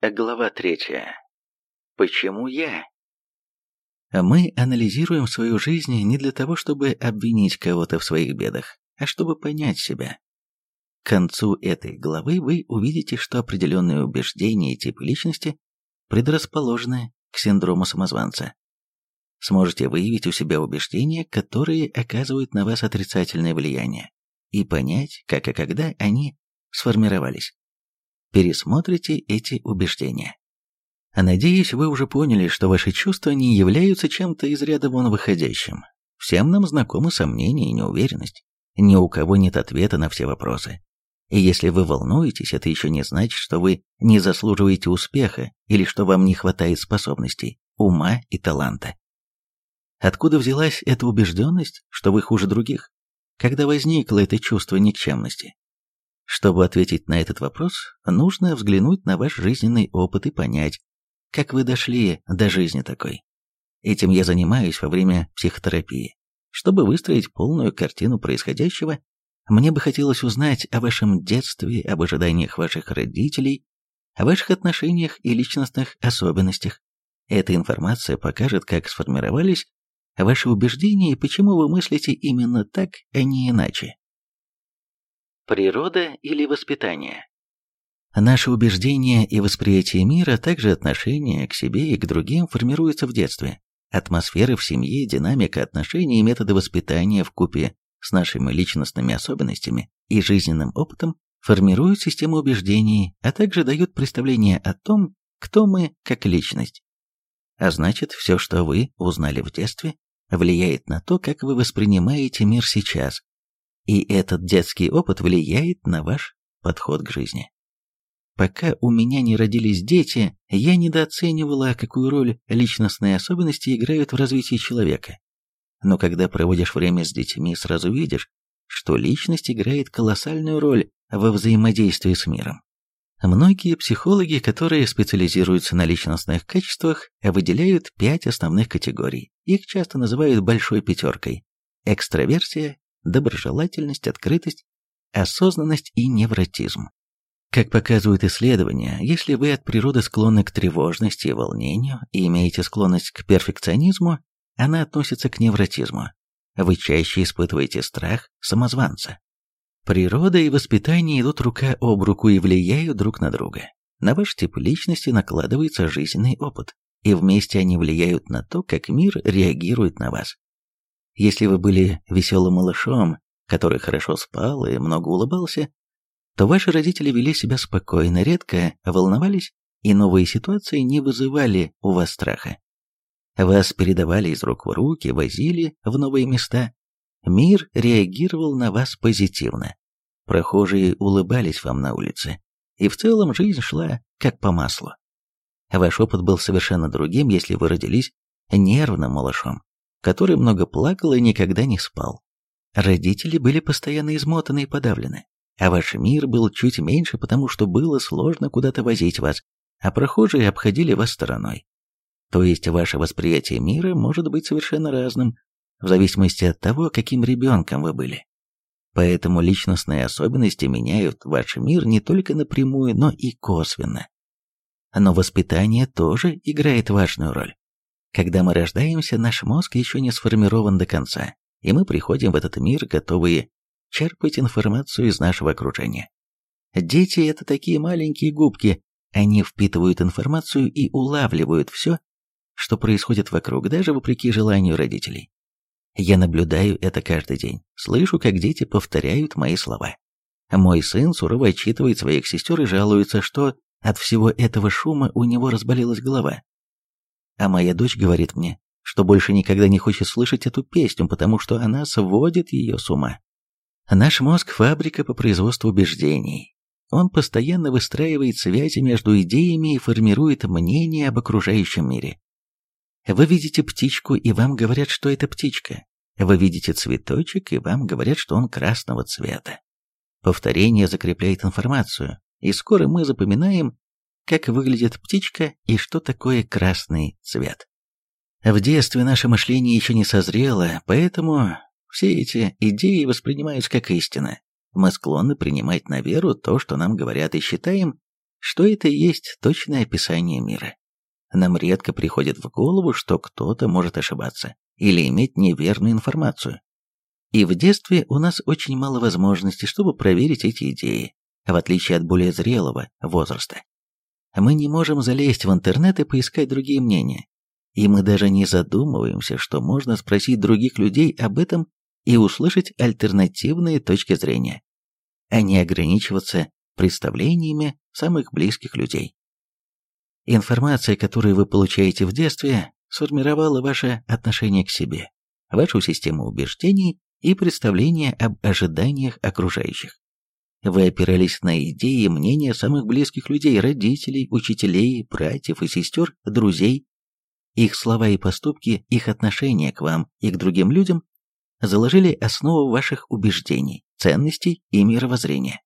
Глава третья. Почему я? Мы анализируем свою жизнь не для того, чтобы обвинить кого-то в своих бедах, а чтобы понять себя. К концу этой главы вы увидите, что определенные убеждения и типы личности предрасположены к синдрому самозванца. Сможете выявить у себя убеждения, которые оказывают на вас отрицательное влияние, и понять, как и когда они сформировались. Пересмотрите эти убеждения. Надеюсь, вы уже поняли, что ваши чувства не являются чем-то из ряда вон выходящим. Всем нам знакомы сомнения и неуверенность. Ни у кого нет ответа на все вопросы. И если вы волнуетесь, это еще не значит, что вы не заслуживаете успеха или что вам не хватает способностей, ума и таланта. Откуда взялась эта убежденность, что вы хуже других? Когда возникло это чувство никчемности? Чтобы ответить на этот вопрос, нужно взглянуть на ваш жизненный опыт и понять, как вы дошли до жизни такой. Этим я занимаюсь во время психотерапии. Чтобы выстроить полную картину происходящего, мне бы хотелось узнать о вашем детстве, об ожиданиях ваших родителей, о ваших отношениях и личностных особенностях. Эта информация покажет, как сформировались ваши убеждения и почему вы мыслите именно так, а не иначе. Природа или воспитание? Наши убеждения и восприятие мира, а также отношение к себе и к другим формируются в детстве. Атмосфера в семье, динамика отношений и методы воспитания в купе с нашими личностными особенностями и жизненным опытом формируют систему убеждений, а также дают представление о том, кто мы как личность. А значит, все, что вы узнали в детстве, влияет на то, как вы воспринимаете мир сейчас. И этот детский опыт влияет на ваш подход к жизни. Пока у меня не родились дети, я недооценивала, какую роль личностные особенности играют в развитии человека. Но когда проводишь время с детьми, сразу видишь, что личность играет колоссальную роль во взаимодействии с миром. Многие психологи, которые специализируются на личностных качествах, выделяют пять основных категорий. Их часто называют большой пятеркой. Экстраверсия, доброжелательность, открытость, осознанность и невротизм. Как показывают исследования, если вы от природы склонны к тревожности и волнению и имеете склонность к перфекционизму, она относится к невротизму. Вы чаще испытываете страх самозванца. Природа и воспитание идут рука об руку и влияют друг на друга. На ваш тип личности накладывается жизненный опыт, и вместе они влияют на то, как мир реагирует на вас. Если вы были веселым малышом, который хорошо спал и много улыбался, то ваши родители вели себя спокойно, редко волновались, и новые ситуации не вызывали у вас страха. Вас передавали из рук в руки, возили в новые места. Мир реагировал на вас позитивно. Прохожие улыбались вам на улице. И в целом жизнь шла как по маслу. Ваш опыт был совершенно другим, если вы родились нервным малышом, который много плакал и никогда не спал. Родители были постоянно измотаны и подавлены а ваш мир был чуть меньше, потому что было сложно куда-то возить вас, а прохожие обходили вас стороной. То есть ваше восприятие мира может быть совершенно разным, в зависимости от того, каким ребенком вы были. Поэтому личностные особенности меняют ваш мир не только напрямую, но и косвенно. Но воспитание тоже играет важную роль. Когда мы рождаемся, наш мозг еще не сформирован до конца, и мы приходим в этот мир, готовые черпать информацию из нашего окружения. Дети – это такие маленькие губки, они впитывают информацию и улавливают все, что происходит вокруг, даже вопреки желанию родителей. Я наблюдаю это каждый день, слышу, как дети повторяют мои слова. Мой сын сурово отчитывает своих сестер и жалуется, что от всего этого шума у него разболелась голова. А моя дочь говорит мне, что больше никогда не хочет слышать эту песню, потому что она сводит ее с ума. Наш мозг – фабрика по производству убеждений. Он постоянно выстраивает связи между идеями и формирует мнение об окружающем мире. Вы видите птичку, и вам говорят, что это птичка. Вы видите цветочек, и вам говорят, что он красного цвета. Повторение закрепляет информацию, и скоро мы запоминаем, как выглядит птичка и что такое красный цвет. В детстве наше мышление еще не созрело, поэтому все эти идеи воспринимаются как истина. Мы склонны принимать на веру то, что нам говорят, и считаем, что это и есть точное описание мира. Нам редко приходит в голову, что кто-то может ошибаться или иметь неверную информацию. И в детстве у нас очень мало возможностей, чтобы проверить эти идеи, в отличие от более зрелого возраста. Мы не можем залезть в интернет и поискать другие мнения. И мы даже не задумываемся, что можно спросить других людей об этом и услышать альтернативные точки зрения, а не ограничиваться представлениями самых близких людей. Информация, которую вы получаете в детстве, сформировала ваше отношение к себе, вашу систему убеждений и представления об ожиданиях окружающих. Вы опирались на идеи и мнения самых близких людей, родителей, учителей, братьев и сестер, друзей. Их слова и поступки, их отношение к вам и к другим людям заложили основу ваших убеждений, ценностей и мировоззрения.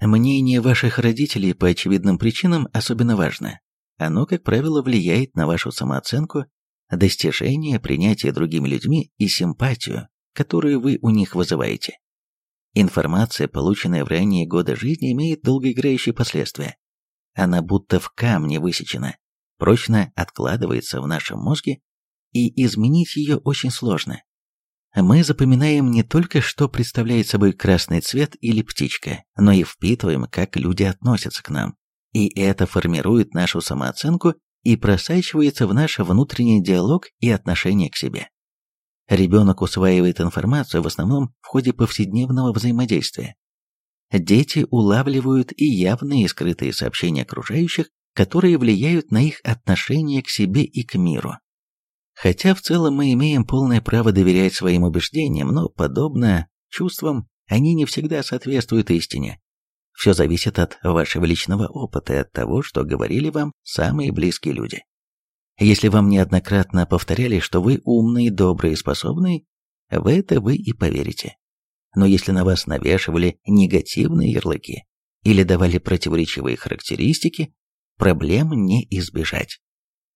Мнение ваших родителей по очевидным причинам особенно важно. Оно, как правило, влияет на вашу самооценку, достижение, принятие другими людьми и симпатию, которую вы у них вызываете. Информация, полученная в ранние годы жизни, имеет долгоиграющие последствия. Она будто в камне высечена, прочно откладывается в нашем мозге, и изменить ее очень сложно. Мы запоминаем не только, что представляет собой красный цвет или птичка, но и впитываем, как люди относятся к нам, и это формирует нашу самооценку и просачивается в наш внутренний диалог и отношение к себе. Ребенок усваивает информацию в основном в ходе повседневного взаимодействия. Дети улавливают и явные и скрытые сообщения окружающих, которые влияют на их отношение к себе и к миру. Хотя в целом мы имеем полное право доверять своим убеждениям, но, подобно чувствам, они не всегда соответствуют истине, все зависит от вашего личного опыта и от того, что говорили вам самые близкие люди. Если вам неоднократно повторяли, что вы умный, добрый и способный, в это вы и поверите. Но если на вас навешивали негативные ярлыки или давали противоречивые характеристики, проблем не избежать.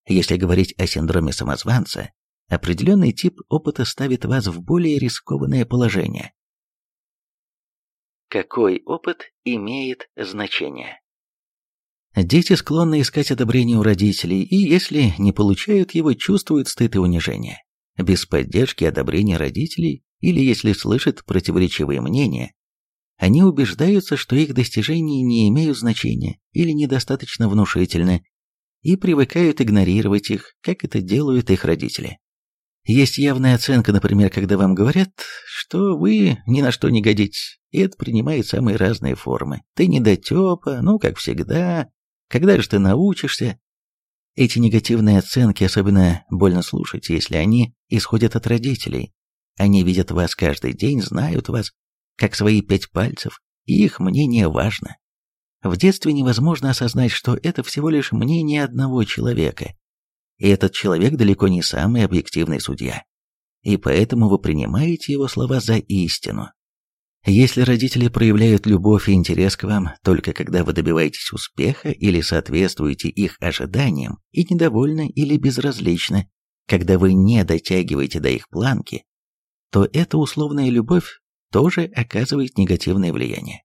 Если говорить о синдроме самозванца, определенный тип опыта ставит вас в более рискованное положение, какой опыт имеет значение. Дети склонны искать одобрение у родителей, и если не получают его, чувствуют стыд и унижение. Без поддержки одобрения родителей, или если слышат противоречивые мнения, они убеждаются, что их достижения не имеют значения или недостаточно внушительны, и привыкают игнорировать их, как это делают их родители. Есть явная оценка, например, когда вам говорят, что вы ни на что не годитесь, и это принимает самые разные формы. Ты недотепа, ну, как всегда, когда же ты научишься? Эти негативные оценки особенно больно слушать, если они исходят от родителей. Они видят вас каждый день, знают вас, как свои пять пальцев, и их мнение важно. В детстве невозможно осознать, что это всего лишь мнение одного человека, и этот человек далеко не самый объективный судья. И поэтому вы принимаете его слова за истину. Если родители проявляют любовь и интерес к вам только когда вы добиваетесь успеха или соответствуете их ожиданиям и недовольны или безразличны, когда вы не дотягиваете до их планки, то эта условная любовь тоже оказывает негативное влияние.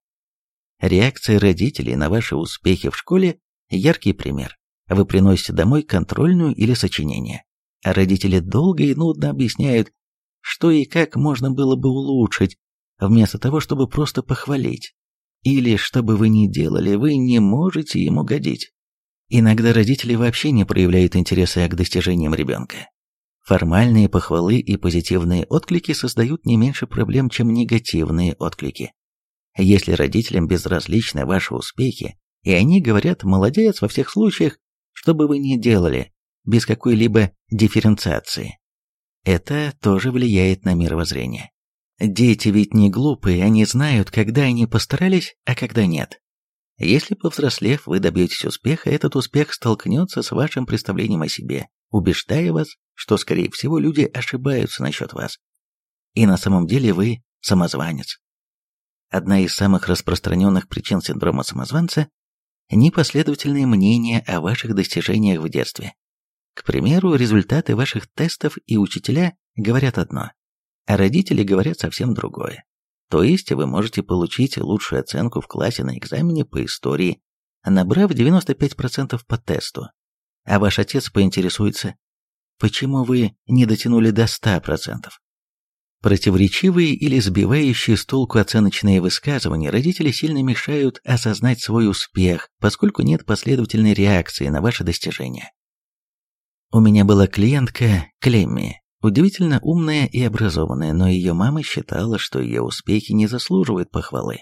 Реакция родителей на ваши успехи в школе – яркий пример. Вы приносите домой контрольную или сочинение, а родители долго и нудно объясняют, что и как можно было бы улучшить, вместо того, чтобы просто похвалить. Или, что бы вы ни делали, вы не можете ему годить. Иногда родители вообще не проявляют интереса к достижениям ребенка. Формальные похвалы и позитивные отклики создают не меньше проблем, чем негативные отклики. Если родителям безразличны ваши успехи, и они говорят «молодец» во всех случаях, что бы вы ни делали, без какой-либо дифференциации. Это тоже влияет на мировоззрение. Дети ведь не глупые, они знают, когда они постарались, а когда нет. Если повзрослев вы добьетесь успеха, этот успех столкнется с вашим представлением о себе, убеждая вас, что, скорее всего, люди ошибаются насчет вас. И на самом деле вы самозванец. Одна из самых распространенных причин синдрома самозванца непоследовательные мнения о ваших достижениях в детстве. К примеру, результаты ваших тестов и учителя говорят одно, а родители говорят совсем другое. То есть вы можете получить лучшую оценку в классе на экзамене по истории, набрав 95% по тесту. А ваш отец поинтересуется, почему вы не дотянули до 100%. Противоречивые или сбивающие с толку оценочные высказывания родители сильно мешают осознать свой успех, поскольку нет последовательной реакции на ваши достижения. У меня была клиентка Клемми, удивительно умная и образованная, но ее мама считала, что ее успехи не заслуживают похвалы,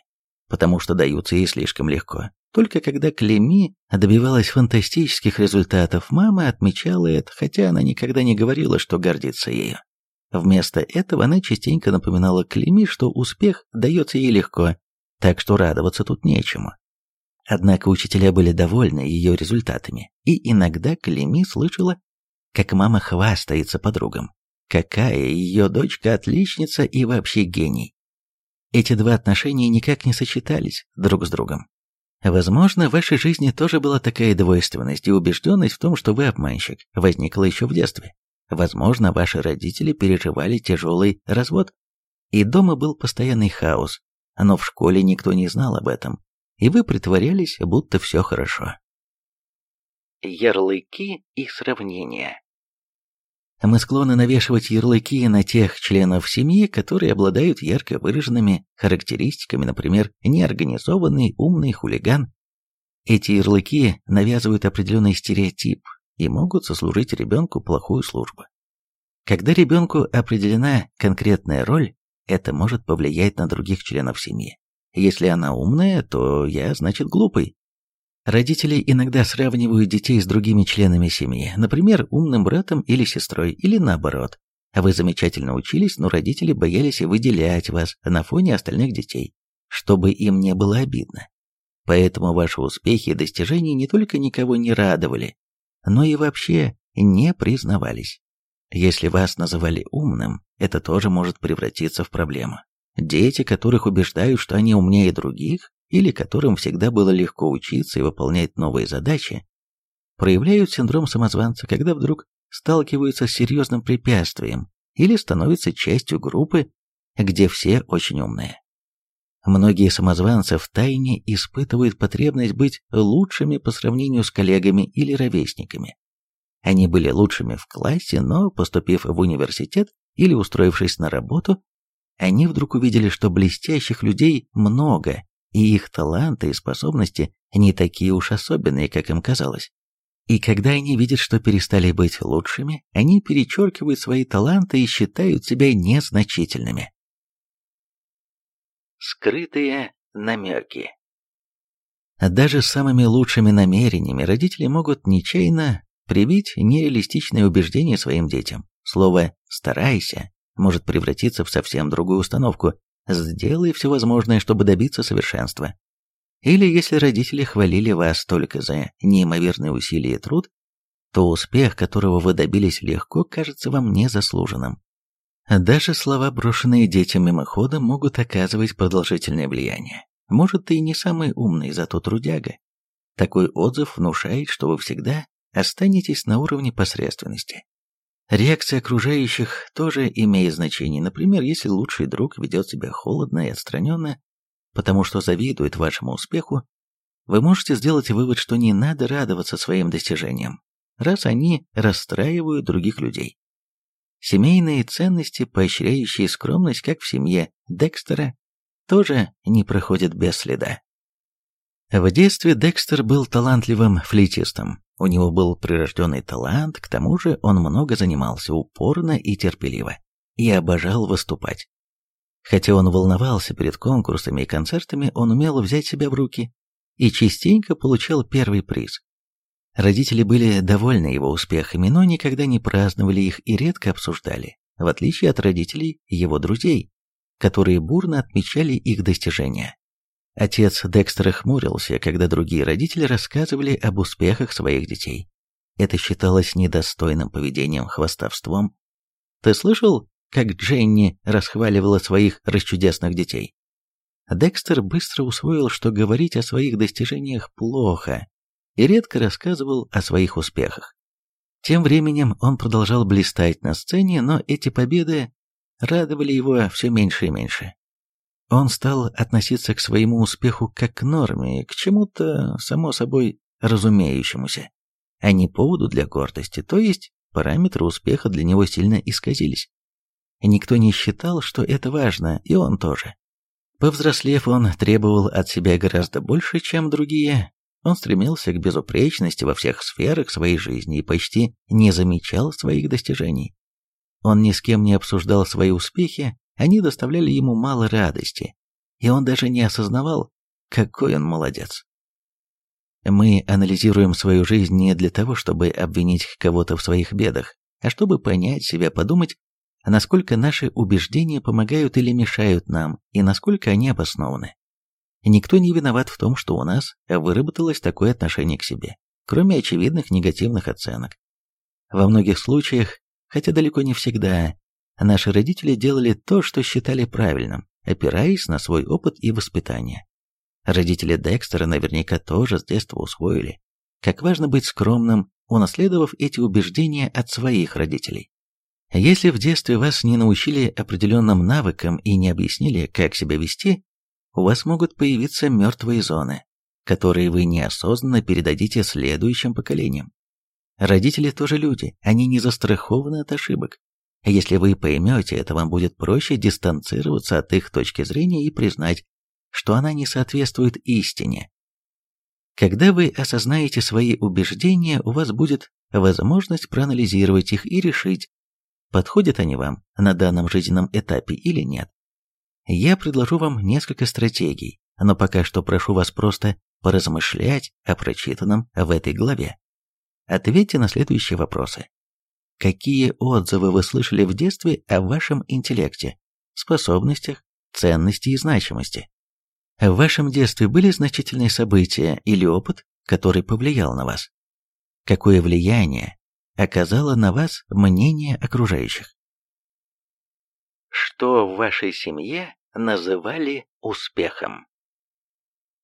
потому что даются ей слишком легко. Только когда Клемми добивалась фантастических результатов, мама отмечала это, хотя она никогда не говорила, что гордится ею. Вместо этого она частенько напоминала Клеми, что успех дается ей легко, так что радоваться тут нечему. Однако учителя были довольны ее результатами, и иногда Клеми слышала, как мама хвастается подругам. Какая ее дочка отличница и вообще гений. Эти два отношения никак не сочетались друг с другом. Возможно, в вашей жизни тоже была такая двойственность и убежденность в том, что вы обманщик, возникла еще в детстве. Возможно, ваши родители переживали тяжелый развод, и дома был постоянный хаос, но в школе никто не знал об этом, и вы притворялись, будто все хорошо. Ярлыки и сравнения Мы склонны навешивать ярлыки на тех членов семьи, которые обладают ярко выраженными характеристиками, например, неорганизованный, умный хулиган. Эти ярлыки навязывают определенный стереотип, и могут сослужить ребенку плохую службу. Когда ребенку определена конкретная роль, это может повлиять на других членов семьи. Если она умная, то я, значит, глупый. Родители иногда сравнивают детей с другими членами семьи, например, умным братом или сестрой, или наоборот. Вы замечательно учились, но родители боялись выделять вас на фоне остальных детей, чтобы им не было обидно. Поэтому ваши успехи и достижения не только никого не радовали, но и вообще не признавались. Если вас называли умным, это тоже может превратиться в проблему. Дети, которых убеждают, что они умнее других, или которым всегда было легко учиться и выполнять новые задачи, проявляют синдром самозванца, когда вдруг сталкиваются с серьезным препятствием или становятся частью группы, где все очень умные. Многие самозванцы в тайне испытывают потребность быть лучшими по сравнению с коллегами или ровесниками. Они были лучшими в классе, но, поступив в университет или устроившись на работу, они вдруг увидели, что блестящих людей много, и их таланты и способности не такие уж особенные, как им казалось. И когда они видят, что перестали быть лучшими, они перечеркивают свои таланты и считают себя незначительными. Скрытые намеки. Даже с самыми лучшими намерениями родители могут нечаянно привить нереалистичные убеждения своим детям. Слово «старайся» может превратиться в совсем другую установку «сделай все возможное, чтобы добиться совершенства». Или если родители хвалили вас только за неимоверные усилия и труд, то успех, которого вы добились легко, кажется вам незаслуженным. Даже слова, брошенные детям мимоходом, могут оказывать продолжительное влияние. Может, ты и не самый умный, зато трудяга. Такой отзыв внушает, что вы всегда останетесь на уровне посредственности. Реакция окружающих тоже имеет значение. Например, если лучший друг ведет себя холодно и отстраненно, потому что завидует вашему успеху, вы можете сделать вывод, что не надо радоваться своим достижениям, раз они расстраивают других людей. Семейные ценности, поощряющие скромность, как в семье Декстера, тоже не проходят без следа. В детстве Декстер был талантливым флейтистом. У него был прирожденный талант, к тому же он много занимался упорно и терпеливо, и обожал выступать. Хотя он волновался перед конкурсами и концертами, он умел взять себя в руки и частенько получал первый приз. Родители были довольны его успехами, но никогда не праздновали их и редко обсуждали, в отличие от родителей его друзей, которые бурно отмечали их достижения. Отец Декстера хмурился, когда другие родители рассказывали об успехах своих детей. Это считалось недостойным поведением, хвастовством. «Ты слышал, как Дженни расхваливала своих расчудесных детей?» Декстер быстро усвоил, что говорить о своих достижениях плохо, и редко рассказывал о своих успехах. Тем временем он продолжал блистать на сцене, но эти победы радовали его все меньше и меньше. Он стал относиться к своему успеху как к норме, к чему-то, само собой, разумеющемуся, а не поводу для гордости, то есть параметры успеха для него сильно исказились. Никто не считал, что это важно, и он тоже. Повзрослев, он требовал от себя гораздо больше, чем другие. Он стремился к безупречности во всех сферах своей жизни и почти не замечал своих достижений. Он ни с кем не обсуждал свои успехи, они доставляли ему мало радости, и он даже не осознавал, какой он молодец. Мы анализируем свою жизнь не для того, чтобы обвинить кого-то в своих бедах, а чтобы понять себя, подумать, насколько наши убеждения помогают или мешают нам, и насколько они обоснованы. Никто не виноват в том, что у нас выработалось такое отношение к себе, кроме очевидных негативных оценок. Во многих случаях, хотя далеко не всегда, наши родители делали то, что считали правильным, опираясь на свой опыт и воспитание. Родители Декстера наверняка тоже с детства усвоили, как важно быть скромным, унаследовав эти убеждения от своих родителей. Если в детстве вас не научили определенным навыкам и не объяснили, как себя вести, у вас могут появиться мертвые зоны, которые вы неосознанно передадите следующим поколениям. Родители тоже люди, они не застрахованы от ошибок. Если вы поймете это, вам будет проще дистанцироваться от их точки зрения и признать, что она не соответствует истине. Когда вы осознаете свои убеждения, у вас будет возможность проанализировать их и решить, подходят они вам на данном жизненном этапе или нет. Я предложу вам несколько стратегий, но пока что прошу вас просто поразмышлять о прочитанном в этой главе. Ответьте на следующие вопросы. Какие отзывы вы слышали в детстве о вашем интеллекте, способностях, ценности и значимости? В вашем детстве были значительные события или опыт, который повлиял на вас? Какое влияние оказало на вас мнение окружающих? Что в вашей семье называли успехом?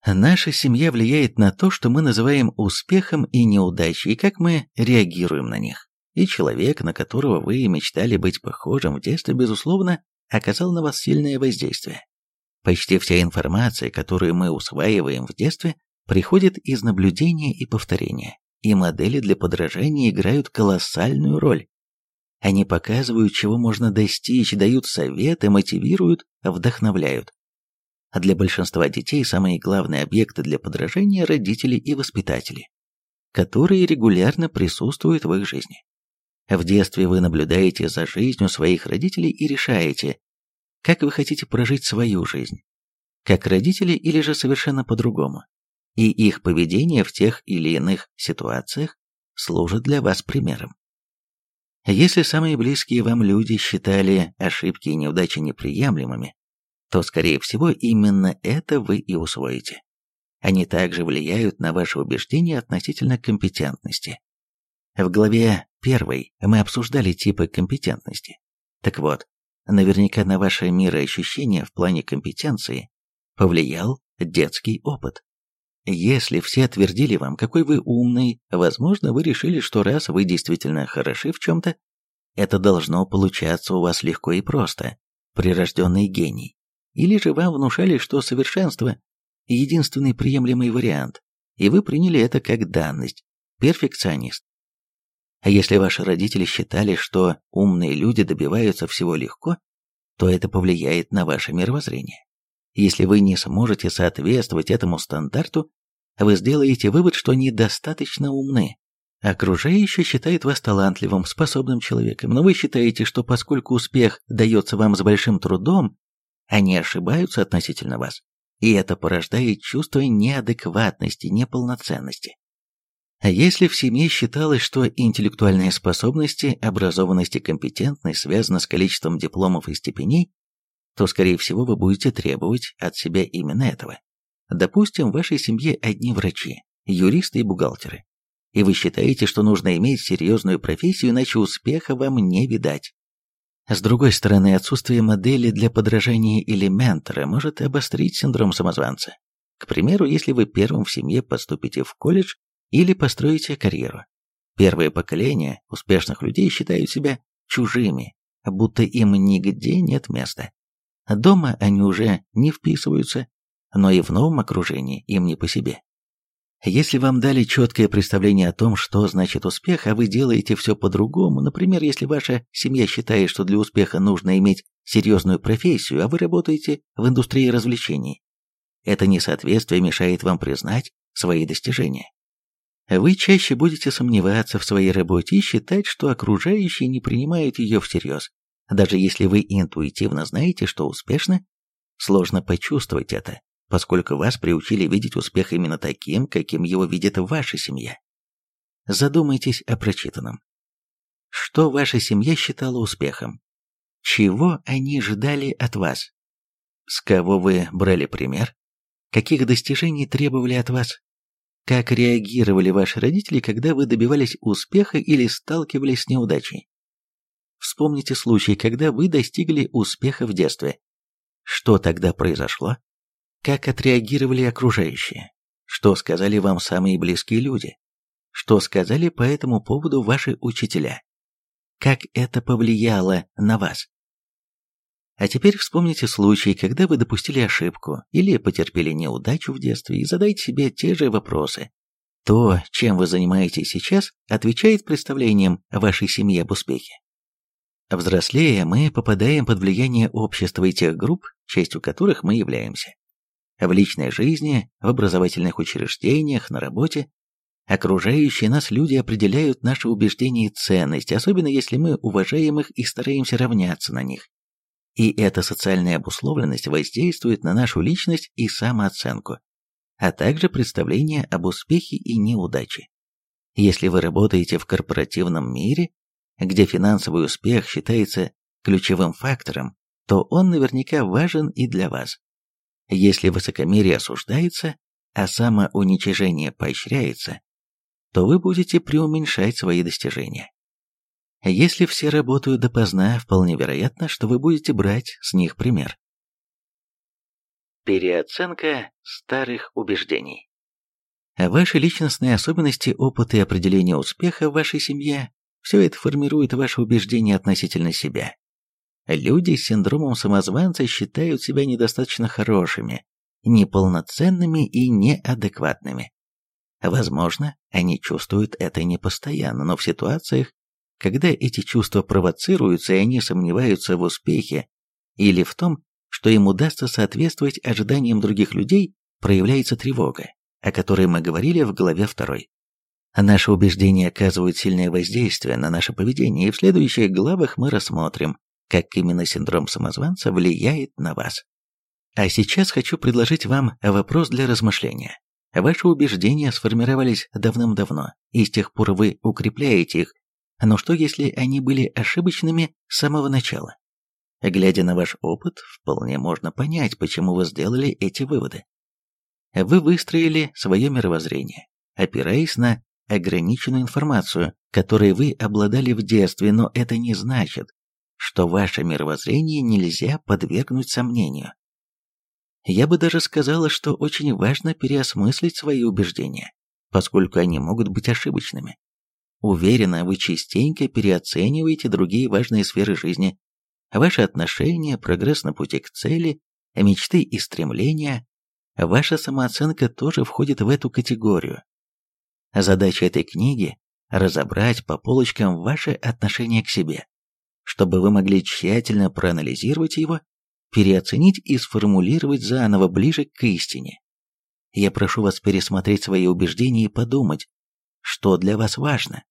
Наша семья влияет на то, что мы называем успехом и неудачей, и как мы реагируем на них. И человек, на которого вы мечтали быть похожим в детстве, безусловно, оказал на вас сильное воздействие. Почти вся информация, которую мы усваиваем в детстве, приходит из наблюдения и повторения, и модели для подражания играют колоссальную роль. Они показывают, чего можно достичь, дают советы, мотивируют, вдохновляют. А для большинства детей самые главные объекты для подражания – родители и воспитатели, которые регулярно присутствуют в их жизни. В детстве вы наблюдаете за жизнью своих родителей и решаете, как вы хотите прожить свою жизнь, как родители или же совершенно по-другому. И их поведение в тех или иных ситуациях служит для вас примером. Если самые близкие вам люди считали ошибки и неудачи неприемлемыми, то, скорее всего, именно это вы и усвоите. Они также влияют на ваши убеждения относительно компетентности. В главе 1 мы обсуждали типы компетентности. Так вот, наверняка на ваше мироощущение в плане компетенции повлиял детский опыт. Если все твердили вам, какой вы умный, возможно, вы решили, что раз вы действительно хороши в чем-то, это должно получаться у вас легко и просто, прирожденный гений. Или же вам внушали, что совершенство – единственный приемлемый вариант, и вы приняли это как данность, перфекционист. А если ваши родители считали, что умные люди добиваются всего легко, то это повлияет на ваше мировоззрение. Если вы не сможете соответствовать этому стандарту, вы сделаете вывод, что недостаточно умны. Окружающие считают вас талантливым, способным человеком, но вы считаете, что поскольку успех дается вам с большим трудом, они ошибаются относительно вас. И это порождает чувство неадекватности, неполноценности. А если в семье считалось, что интеллектуальные способности, образованность и компетентность связаны с количеством дипломов и степеней, то, скорее всего, вы будете требовать от себя именно этого. Допустим, в вашей семье одни врачи, юристы и бухгалтеры, и вы считаете, что нужно иметь серьезную профессию, иначе успеха вам не видать. С другой стороны, отсутствие модели для подражания или ментора может обострить синдром самозванца. К примеру, если вы первым в семье поступите в колледж или построите карьеру. Первое поколение успешных людей считают себя чужими, будто им нигде нет места. Дома они уже не вписываются, но и в новом окружении им не по себе. Если вам дали четкое представление о том, что значит успех, а вы делаете все по-другому, например, если ваша семья считает, что для успеха нужно иметь серьезную профессию, а вы работаете в индустрии развлечений, это несоответствие мешает вам признать свои достижения. Вы чаще будете сомневаться в своей работе и считать, что окружающие не принимают ее всерьез. Даже если вы интуитивно знаете, что успешны, сложно почувствовать это, поскольку вас приучили видеть успех именно таким, каким его видит ваша семья. Задумайтесь о прочитанном. Что ваша семья считала успехом? Чего они ждали от вас? С кого вы брали пример? Каких достижений требовали от вас? Как реагировали ваши родители, когда вы добивались успеха или сталкивались с неудачей? Вспомните случай, когда вы достигли успеха в детстве. Что тогда произошло? Как отреагировали окружающие? Что сказали вам самые близкие люди? Что сказали по этому поводу ваши учителя? Как это повлияло на вас? А теперь вспомните случай, когда вы допустили ошибку или потерпели неудачу в детстве и задайте себе те же вопросы. То, чем вы занимаетесь сейчас, отвечает представлениям вашей семьи об успехе. Взрослея, мы попадаем под влияние общества и тех групп, частью которых мы являемся. В личной жизни, в образовательных учреждениях, на работе. Окружающие нас люди определяют наши убеждения и ценности, особенно если мы уважаем их и стараемся равняться на них. И эта социальная обусловленность воздействует на нашу личность и самооценку, а также представление об успехе и неудаче. Если вы работаете в корпоративном мире, где финансовый успех считается ключевым фактором, то он наверняка важен и для вас. Если высокомерие осуждается, а самоуничижение поощряется, то вы будете преуменьшать свои достижения. Если все работают допоздна, вполне вероятно, что вы будете брать с них пример. Переоценка старых убеждений. Ваши личностные особенности, опыт и определение успеха в вашей семье – все это формирует ваши убеждения относительно себя. Люди с синдромом самозванца считают себя недостаточно хорошими, неполноценными и неадекватными. Возможно, они чувствуют это не постоянно, но в ситуациях, когда эти чувства провоцируются и они сомневаются в успехе или в том, что им удастся соответствовать ожиданиям других людей, проявляется тревога, о которой мы говорили в главе 2. Наши убеждения оказывают сильное воздействие на наше поведение, и в следующих главах мы рассмотрим, как именно синдром самозванца влияет на вас. А сейчас хочу предложить вам вопрос для размышления. Ваши убеждения сформировались давным-давно, и с тех пор вы укрепляете их но что, если они были ошибочными с самого начала? Глядя на ваш опыт, вполне можно понять, почему вы сделали эти выводы. Вы выстроили свое мировоззрение, опираясь на ограниченную информацию, которой вы обладали в детстве, но это не значит, что ваше мировоззрение нельзя подвергнуть сомнению. Я бы даже сказала, что очень важно переосмыслить свои убеждения, поскольку они могут быть ошибочными. Уверена, вы частенько переоцениваете другие важные сферы жизни. Ваши отношения, прогресс на пути к цели, мечты и стремления. Ваша самооценка тоже входит в эту категорию. Задача этой книги – разобрать по полочкам ваше отношение к себе, чтобы вы могли тщательно проанализировать его, переоценить и сформулировать заново ближе к истине. Я прошу вас пересмотреть свои убеждения и подумать, что для вас важно.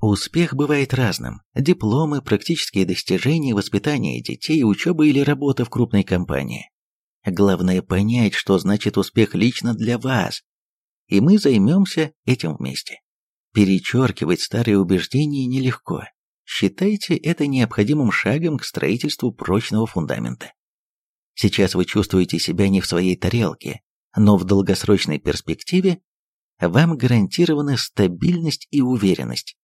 Успех бывает разным. Дипломы, практические достижения, воспитание детей, учеба или работа в крупной компании. Главное понять, что значит успех лично для вас. И мы займемся этим вместе. Перечеркивать старые убеждения нелегко. Считайте это необходимым шагом к строительству прочного фундамента. Сейчас вы чувствуете себя не в своей тарелке, но в долгосрочной перспективе вам гарантированы стабильность и уверенность.